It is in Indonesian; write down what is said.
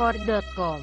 Anchor.com